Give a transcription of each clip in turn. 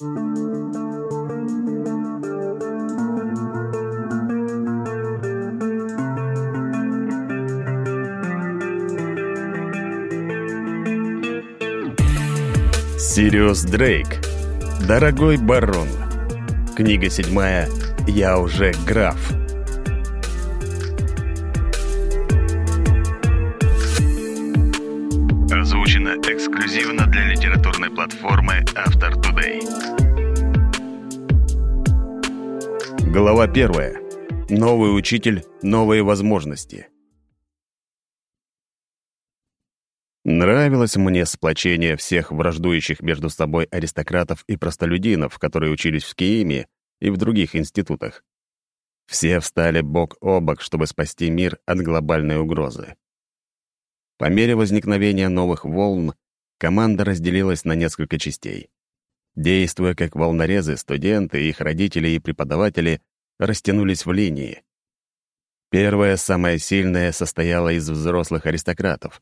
Сириус Дрейк. Дорогой барон. Книга седьмая. Я уже граф. Первая. Новый учитель, новые возможности. Нравилось мне сплочение всех враждующих между собой аристократов и простолюдинов, которые учились в Кииме и в других институтах. Все встали бок о бок, чтобы спасти мир от глобальной угрозы. По мере возникновения новых волн команда разделилась на несколько частей. Действуя как волнорезы, студенты, их родители и преподаватели растянулись в линии. Первая, самая сильная, состояла из взрослых аристократов.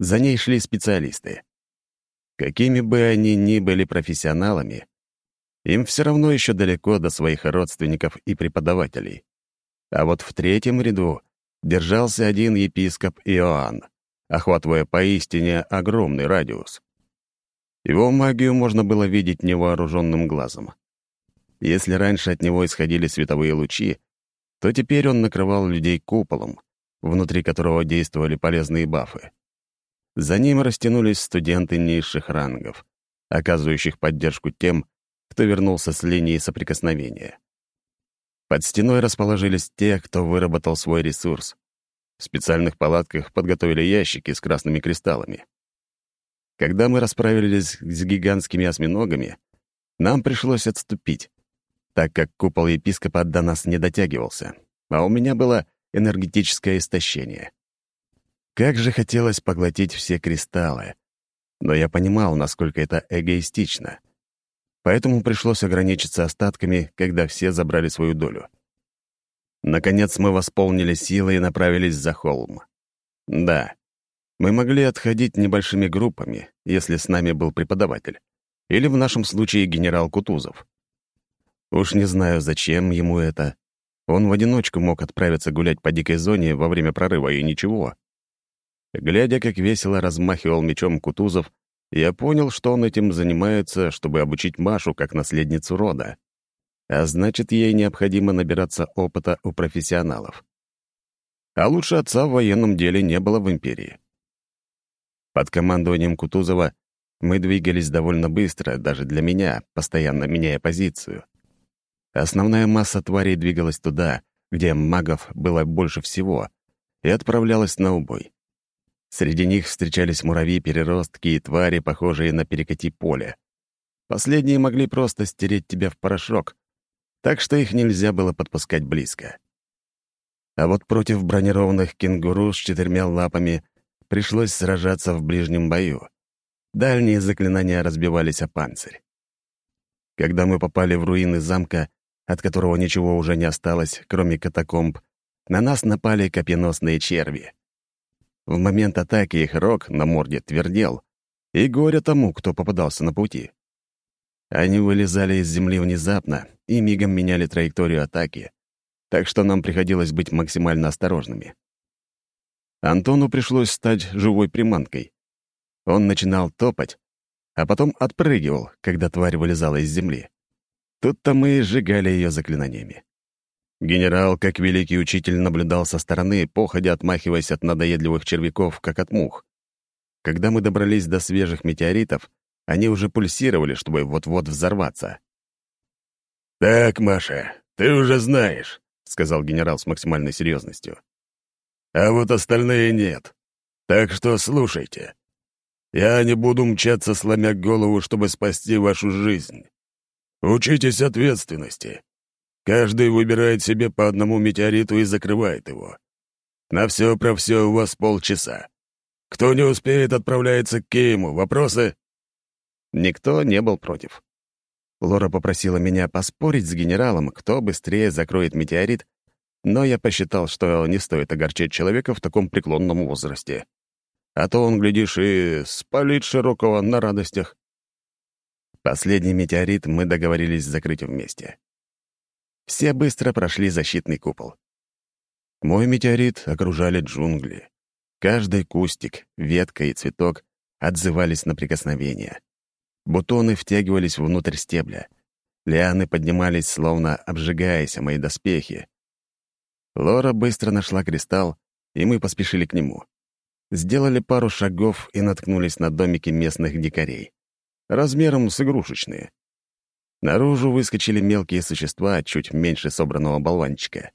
За ней шли специалисты. Какими бы они ни были профессионалами, им все равно еще далеко до своих родственников и преподавателей. А вот в третьем ряду держался один епископ Иоанн охватывая поистине огромный радиус. Его магию можно было видеть невооруженным глазом. Если раньше от него исходили световые лучи, то теперь он накрывал людей куполом, внутри которого действовали полезные бафы. За ним растянулись студенты низших рангов, оказывающих поддержку тем, кто вернулся с линии соприкосновения. Под стеной расположились те, кто выработал свой ресурс, в специальных палатках подготовили ящики с красными кристаллами. Когда мы расправились с гигантскими осьминогами, нам пришлось отступить, так как купол епископа до нас не дотягивался, а у меня было энергетическое истощение. Как же хотелось поглотить все кристаллы, но я понимал, насколько это эгоистично. Поэтому пришлось ограничиться остатками, когда все забрали свою долю. Наконец мы восполнили силы и направились за холм. Да, мы могли отходить небольшими группами, если с нами был преподаватель. Или в нашем случае генерал Кутузов. Уж не знаю, зачем ему это. Он в одиночку мог отправиться гулять по дикой зоне во время прорыва, и ничего. Глядя, как весело размахивал мечом Кутузов, я понял, что он этим занимается, чтобы обучить Машу как наследницу рода а значит, ей необходимо набираться опыта у профессионалов. А лучше отца в военном деле не было в империи. Под командованием Кутузова мы двигались довольно быстро, даже для меня, постоянно меняя позицию. Основная масса тварей двигалась туда, где магов было больше всего, и отправлялась на убой. Среди них встречались муравьи-переростки и твари, похожие на перекати поле. Последние могли просто стереть тебя в порошок, так что их нельзя было подпускать близко. А вот против бронированных кенгуру с четырьмя лапами пришлось сражаться в ближнем бою. Дальние заклинания разбивались о панцирь. Когда мы попали в руины замка, от которого ничего уже не осталось, кроме катакомб, на нас напали копьеносные черви. В момент атаки их рог на морде твердел, и горе тому, кто попадался на пути. Они вылезали из земли внезапно и мигом меняли траекторию атаки, так что нам приходилось быть максимально осторожными. Антону пришлось стать живой приманкой. Он начинал топать, а потом отпрыгивал, когда тварь вылезала из земли. Тут-то мы и сжигали ее заклинаниями. Генерал, как великий учитель, наблюдал со стороны, походя отмахиваясь от надоедливых червяков, как от мух. Когда мы добрались до свежих метеоритов, они уже пульсировали, чтобы вот-вот взорваться. «Так, Маша, ты уже знаешь», — сказал генерал с максимальной серьезностью. «А вот остальные нет. Так что слушайте. Я не буду мчаться, сломя голову, чтобы спасти вашу жизнь. Учитесь ответственности. Каждый выбирает себе по одному метеориту и закрывает его. На все про все у вас полчаса. Кто не успеет, отправляется к Киему. Вопросы?» Никто не был против. Лора попросила меня поспорить с генералом, кто быстрее закроет метеорит, но я посчитал, что не стоит огорчать человека в таком преклонном возрасте. А то он, глядишь, и спалит широкого на радостях. Последний метеорит мы договорились закрыть вместе. Все быстро прошли защитный купол. Мой метеорит окружали джунгли. Каждый кустик, ветка и цветок отзывались на прикосновение. Бутоны втягивались внутрь стебля. Лианы поднимались, словно обжигаясь о мои доспехи. Лора быстро нашла кристалл, и мы поспешили к нему. Сделали пару шагов и наткнулись на домики местных дикарей. Размером с игрушечные. Наружу выскочили мелкие существа, чуть меньше собранного болванчика.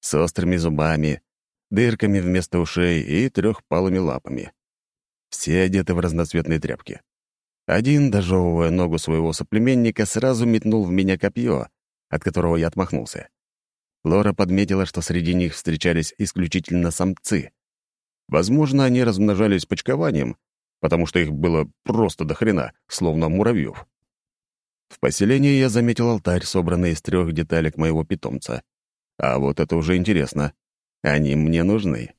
С острыми зубами, дырками вместо ушей и трехпалыми лапами. Все одеты в разноцветные тряпки. Один, дожевывая ногу своего соплеменника, сразу метнул в меня копье, от которого я отмахнулся. Лора подметила, что среди них встречались исключительно самцы. Возможно, они размножались почкованием, потому что их было просто до хрена, словно муравьев. В поселении я заметил алтарь, собранный из трех деталек моего питомца. А вот это уже интересно. Они мне нужны.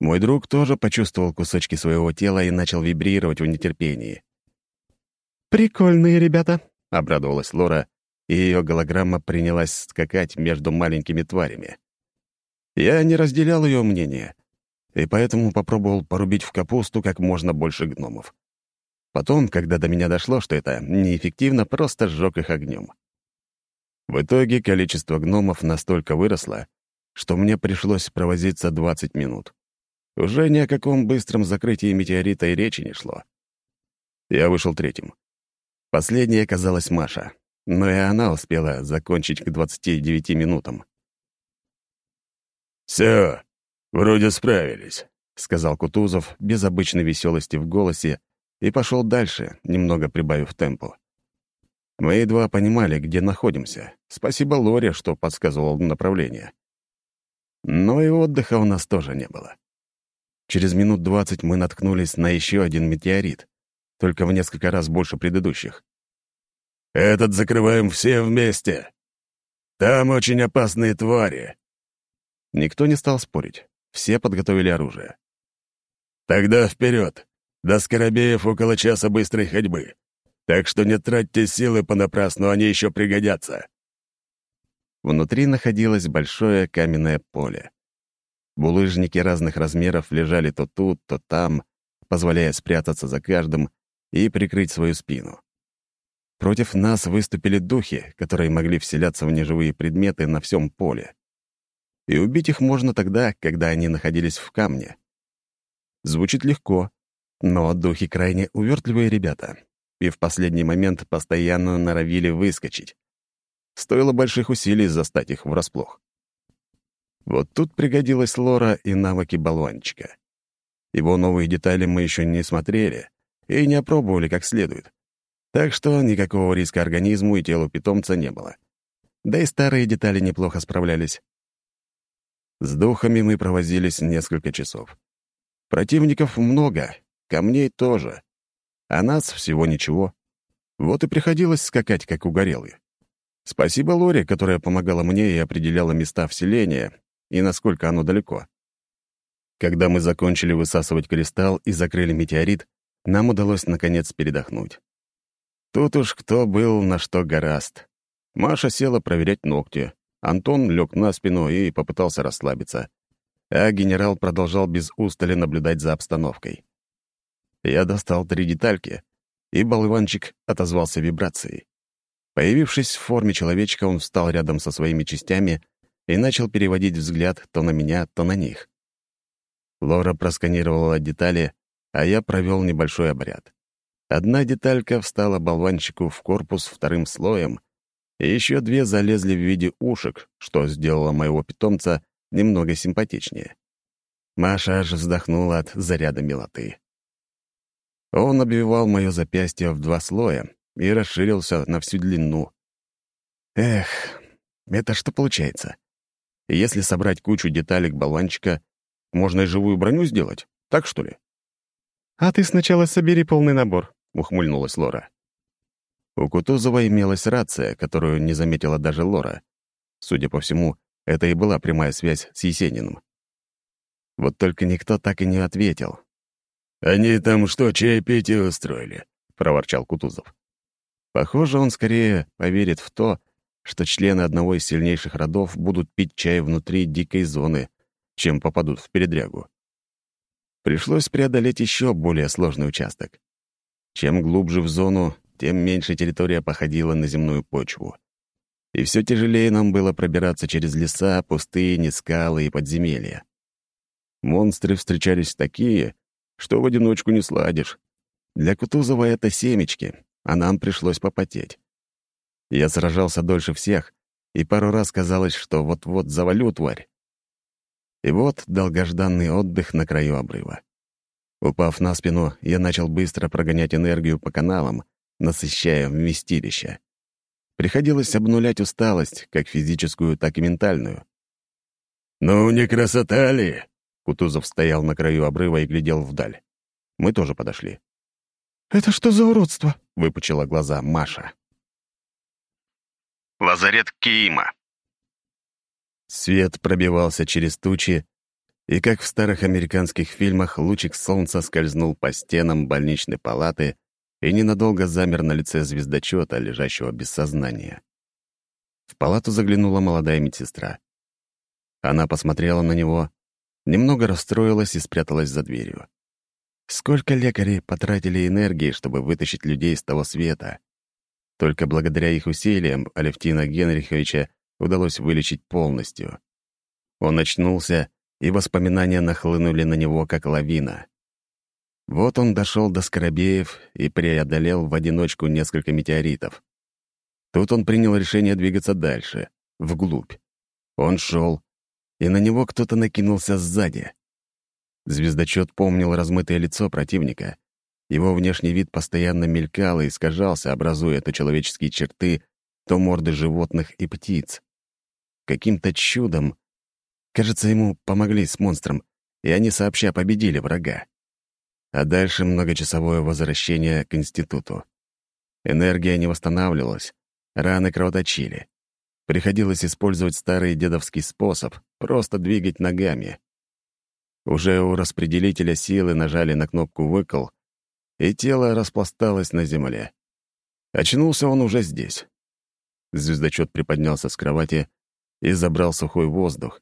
Мой друг тоже почувствовал кусочки своего тела и начал вибрировать в нетерпении. «Прикольные ребята», — обрадовалась Лора, и ее голограмма принялась скакать между маленькими тварями. Я не разделял ее мнение, и поэтому попробовал порубить в капусту как можно больше гномов. Потом, когда до меня дошло, что это неэффективно, просто сжег их огнем. В итоге количество гномов настолько выросло, что мне пришлось провозиться 20 минут. Уже ни о каком быстром закрытии метеорита и речи не шло. Я вышел третьим. Последней оказалась Маша, но и она успела закончить к 29 минутам. «Все, вроде справились», — сказал Кутузов без обычной веселости в голосе и пошел дальше, немного прибавив темпу. Мы едва понимали, где находимся. Спасибо Лоре, что подсказывал направление. Но и отдыха у нас тоже не было. Через минут двадцать мы наткнулись на еще один метеорит, только в несколько раз больше предыдущих. «Этот закрываем все вместе. Там очень опасные твари». Никто не стал спорить. Все подготовили оружие. «Тогда вперед. До Скоробеев около часа быстрой ходьбы. Так что не тратьте силы понапрасну, они еще пригодятся». Внутри находилось большое каменное поле. Булыжники разных размеров лежали то тут, то там, позволяя спрятаться за каждым и прикрыть свою спину. Против нас выступили духи, которые могли вселяться в неживые предметы на всем поле. И убить их можно тогда, когда они находились в камне. Звучит легко, но духи крайне увертливые ребята, и в последний момент постоянно норовили выскочить. Стоило больших усилий застать их врасплох. Вот тут пригодилась лора и навыки болванчика. Его новые детали мы еще не смотрели, и не опробовали как следует. Так что никакого риска организму и телу питомца не было. Да и старые детали неплохо справлялись. С духами мы провозились несколько часов. Противников много, камней тоже. А нас всего ничего. Вот и приходилось скакать, как угорелые. Спасибо Лоре, которая помогала мне и определяла места вселения и насколько оно далеко. Когда мы закончили высасывать кристалл и закрыли метеорит, нам удалось, наконец, передохнуть. Тут уж кто был на что гораст. Маша села проверять ногти, Антон лег на спину и попытался расслабиться, а генерал продолжал без устали наблюдать за обстановкой. Я достал три детальки, и болванчик отозвался вибрацией. Появившись в форме человечка, он встал рядом со своими частями и начал переводить взгляд то на меня, то на них. Лора просканировала детали, а я провел небольшой обряд. Одна деталька встала болванчику в корпус вторым слоем, и еще две залезли в виде ушек, что сделало моего питомца немного симпатичнее. Маша аж вздохнула от заряда милоты. Он обвивал мое запястье в два слоя и расширился на всю длину. Эх, это что получается? Если собрать кучу деталек болванчика, можно и живую броню сделать, так что ли? «А ты сначала собери полный набор», — ухмыльнулась Лора. У Кутузова имелась рация, которую не заметила даже Лора. Судя по всему, это и была прямая связь с Есениным. Вот только никто так и не ответил. «Они там что, чаепитие устроили?» — проворчал Кутузов. Похоже, он скорее поверит в то, что члены одного из сильнейших родов будут пить чай внутри дикой зоны, чем попадут в передрягу. Пришлось преодолеть еще более сложный участок. Чем глубже в зону, тем меньше территория походила на земную почву. И все тяжелее нам было пробираться через леса, пустыни, скалы и подземелья. Монстры встречались такие, что в одиночку не сладишь. Для Кутузова это семечки, а нам пришлось попотеть. Я сражался дольше всех, и пару раз казалось, что вот-вот завалю тварь. И вот долгожданный отдых на краю обрыва. Упав на спину, я начал быстро прогонять энергию по каналам, насыщая вместилище. Приходилось обнулять усталость, как физическую, так и ментальную. «Ну, не красота ли?» Кутузов стоял на краю обрыва и глядел вдаль. Мы тоже подошли. «Это что за уродство?» — выпучила глаза Маша. Лазарет Киима. Свет пробивался через тучи, и, как в старых американских фильмах, лучик солнца скользнул по стенам больничной палаты и ненадолго замер на лице звездочета, лежащего без сознания. В палату заглянула молодая медсестра. Она посмотрела на него, немного расстроилась и спряталась за дверью. Сколько лекарей потратили энергии, чтобы вытащить людей из того света? Только благодаря их усилиям Алевтина Генриховича удалось вылечить полностью. Он очнулся, и воспоминания нахлынули на него, как лавина. Вот он дошел до Скоробеев и преодолел в одиночку несколько метеоритов. Тут он принял решение двигаться дальше, вглубь. Он шел, и на него кто-то накинулся сзади. Звездочет помнил размытое лицо противника, его внешний вид постоянно мелькал и искажался, образуя то человеческие черты, то морды животных и птиц. Каким-то чудом, кажется, ему помогли с монстром, и они сообща победили врага. А дальше многочасовое возвращение к институту. Энергия не восстанавливалась, раны кровоточили. Приходилось использовать старый дедовский способ — просто двигать ногами. Уже у распределителя силы нажали на кнопку «выкол», и тело распласталось на земле. Очнулся он уже здесь. Звездочет приподнялся с кровати и забрал сухой воздух,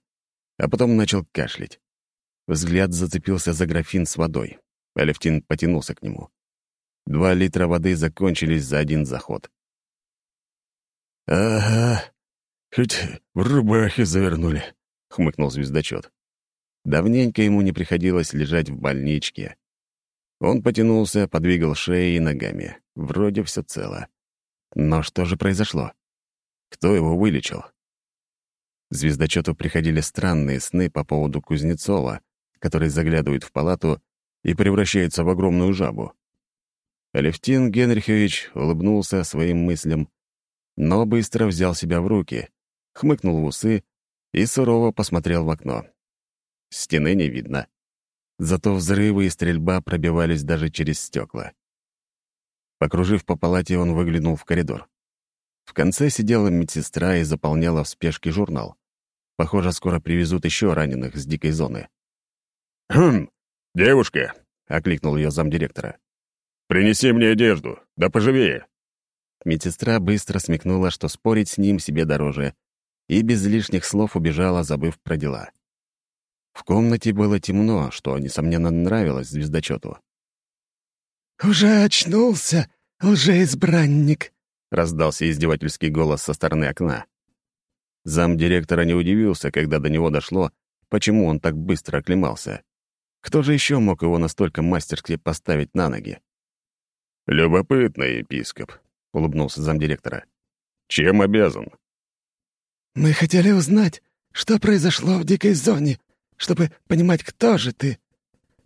а потом начал кашлять. Взгляд зацепился за графин с водой. Алевтин потянулся к нему. Два литра воды закончились за один заход. «Ага, хоть в рубахе завернули», — хмыкнул звездочет. Давненько ему не приходилось лежать в больничке. Он потянулся, подвигал шеей и ногами. Вроде все цело. Но что же произошло? Кто его вылечил? Звездочету приходили странные сны по поводу Кузнецова, который заглядывает в палату и превращается в огромную жабу. Алевтин Генрихович улыбнулся своим мыслям, но быстро взял себя в руки, хмыкнул в усы и сурово посмотрел в окно. Стены не видно. Зато взрывы и стрельба пробивались даже через стекла. Покружив по палате, он выглянул в коридор. В конце сидела медсестра и заполняла в спешке журнал. Похоже, скоро привезут еще раненых с дикой зоны. «Хм, девушка!» — окликнул ее замдиректора. «Принеси мне одежду, да поживее!» Медсестра быстро смекнула, что спорить с ним себе дороже, и без лишних слов убежала, забыв про дела. В комнате было темно, что, несомненно, нравилось звездочету. «Уже очнулся, лжеизбранник!» — раздался издевательский голос со стороны окна. Зам директора не удивился, когда до него дошло, почему он так быстро оклемался. Кто же еще мог его настолько мастерски поставить на ноги? «Любопытный епископ», — улыбнулся замдиректора. «Чем обязан?» «Мы хотели узнать, что произошло в дикой зоне», чтобы понимать, кто же ты,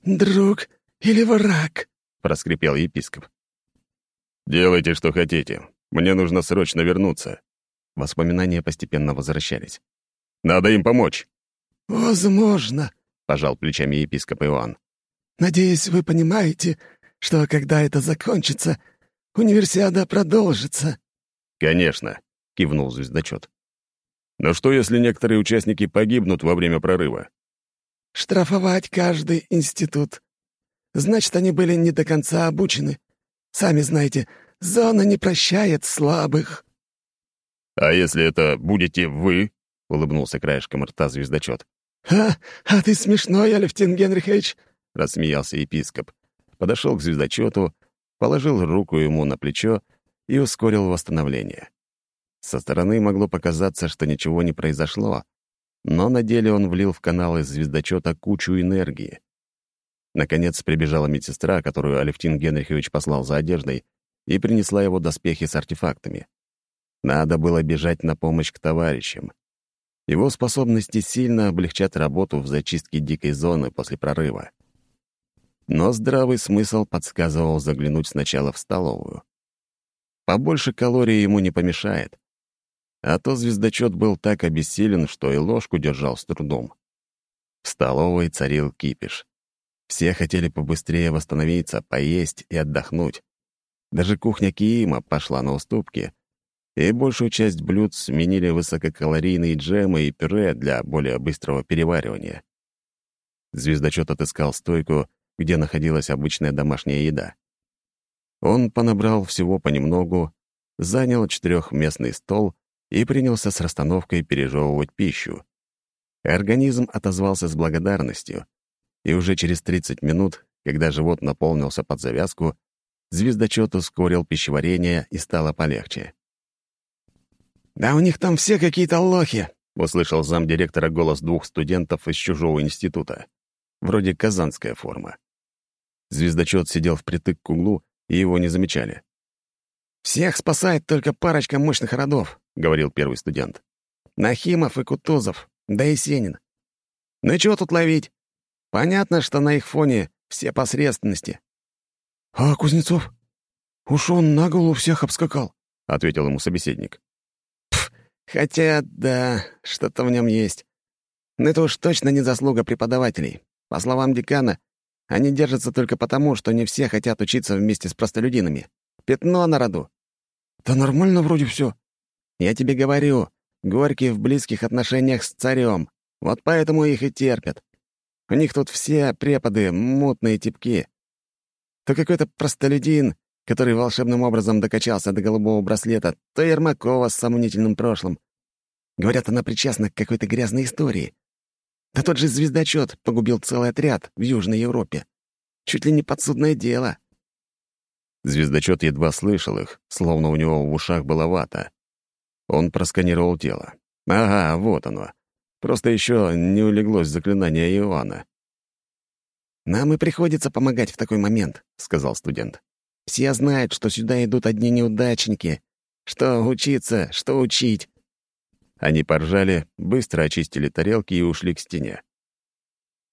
друг или враг», — проскрипел епископ. «Делайте, что хотите. Мне нужно срочно вернуться». Воспоминания постепенно возвращались. «Надо им помочь». «Возможно», — пожал плечами епископ Иоанн. «Надеюсь, вы понимаете, что когда это закончится, универсиада продолжится». «Конечно», — кивнул звездочет. «Но что, если некоторые участники погибнут во время прорыва?» штрафовать каждый институт. Значит, они были не до конца обучены. Сами знаете, Зона не прощает слабых». «А если это будете вы?» — улыбнулся краешком рта звездочет. «А, а ты смешной, Алевтин Генрихович!» — рассмеялся епископ. Подошел к звездочету, положил руку ему на плечо и ускорил восстановление. Со стороны могло показаться, что ничего не произошло, но на деле он влил в канал из звездочета кучу энергии. Наконец прибежала медсестра, которую Алевтин Генрихович послал за одеждой, и принесла его доспехи с артефактами. Надо было бежать на помощь к товарищам. Его способности сильно облегчат работу в зачистке дикой зоны после прорыва. Но здравый смысл подсказывал заглянуть сначала в столовую. Побольше калорий ему не помешает. А то звездочет был так обессилен, что и ложку держал с трудом. В столовой царил кипиш. Все хотели побыстрее восстановиться, поесть и отдохнуть. Даже кухня Киима пошла на уступки, и большую часть блюд сменили высококалорийные джемы и пюре для более быстрого переваривания. Звездочет отыскал стойку, где находилась обычная домашняя еда. Он понабрал всего понемногу, занял четырехместный стол и принялся с расстановкой пережевывать пищу. Организм отозвался с благодарностью, и уже через 30 минут, когда живот наполнился под завязку, звездочет ускорил пищеварение и стало полегче. «Да у них там все какие-то лохи!» — услышал замдиректора голос двух студентов из чужого института. Вроде казанская форма. Звездочет сидел впритык к углу, и его не замечали. «Всех спасает только парочка мощных родов», — говорил первый студент. «Нахимов и Кутузов, да и Сенин. Ну и чего тут ловить? Понятно, что на их фоне все посредственности». «А Кузнецов? Уж он на голову всех обскакал», — ответил ему собеседник. «Хотя, да, что-то в нем есть. Но это уж точно не заслуга преподавателей. По словам декана, они держатся только потому, что не все хотят учиться вместе с простолюдинами. Пятно на роду. Да нормально вроде все. Я тебе говорю, Горький в близких отношениях с царем. Вот поэтому их и терпят. У них тут все преподы мутные типки. То какой-то простолюдин, который волшебным образом докачался до голубого браслета, то Ермакова с сомнительным прошлым. Говорят, она причастна к какой-то грязной истории. Да тот же звездочет погубил целый отряд в Южной Европе. Чуть ли не подсудное дело. Звездочет едва слышал их, словно у него в ушах была вата. Он просканировал тело. Ага, вот оно. Просто еще не улеглось заклинание Иоанна. «Нам и приходится помогать в такой момент», — сказал студент. «Все знают, что сюда идут одни неудачники. Что учиться, что учить. Они поржали, быстро очистили тарелки и ушли к стене.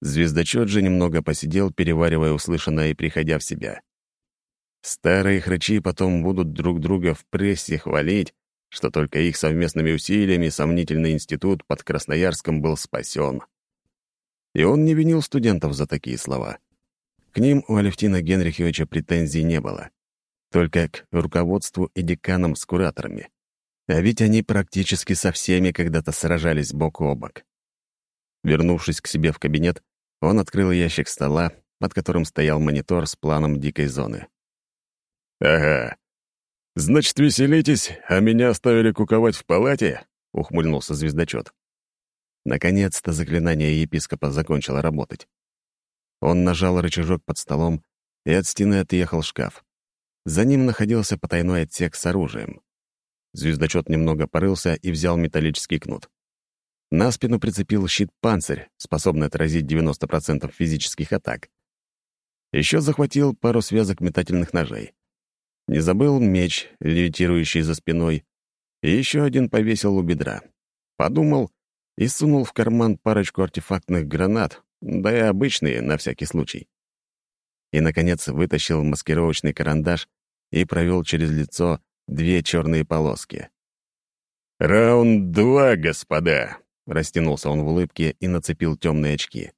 Звездочет же немного посидел, переваривая услышанное и приходя в себя. Старые хрычи потом будут друг друга в прессе хвалить, что только их совместными усилиями сомнительный институт под Красноярском был спасен. И он не винил студентов за такие слова. К ним у Алевтина Генриховича претензий не было. Только к руководству и деканам с кураторами. А ведь они практически со всеми когда-то сражались бок о бок. Вернувшись к себе в кабинет, он открыл ящик стола, под которым стоял монитор с планом дикой зоны. «Ага. Значит, веселитесь, а меня оставили куковать в палате?» — ухмыльнулся звездочет. Наконец-то заклинание епископа закончило работать. Он нажал рычажок под столом, и от стены отъехал шкаф. За ним находился потайной отсек с оружием. Звездочет немного порылся и взял металлический кнут. На спину прицепил щит-панцирь, способный отразить 90% физических атак. Еще захватил пару связок метательных ножей. Не забыл меч, левитирующий за спиной, и еще один повесил у бедра. Подумал и сунул в карман парочку артефактных гранат, да и обычные, на всякий случай. И, наконец, вытащил маскировочный карандаш и провел через лицо две черные полоски. «Раунд два, господа!» — растянулся он в улыбке и нацепил темные очки,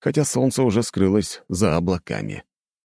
хотя солнце уже скрылось за облаками.